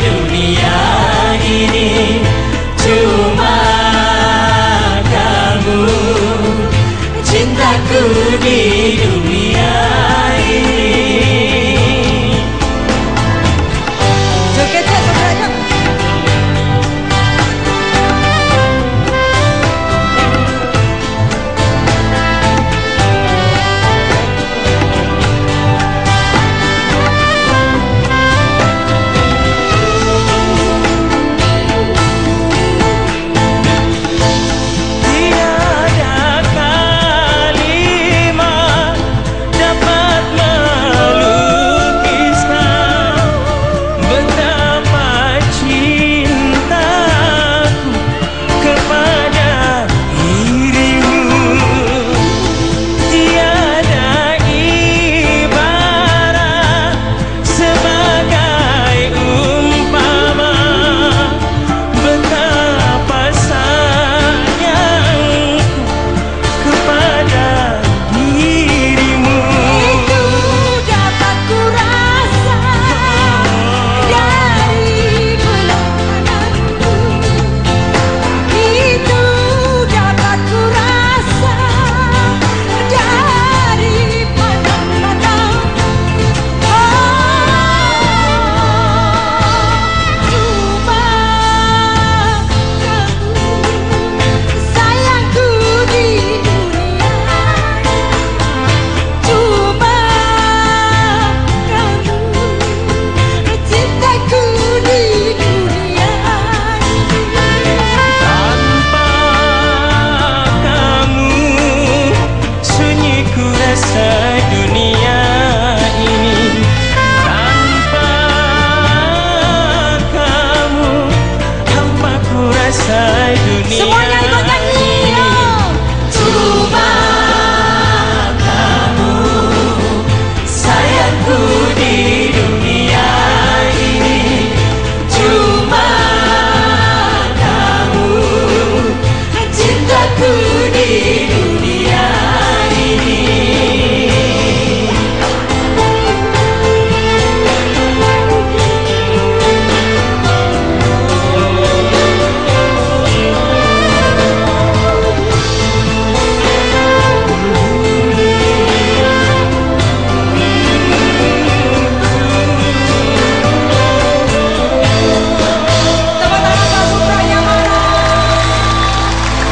dunia ini. Cuma kamu cintaku di dunia Houdini.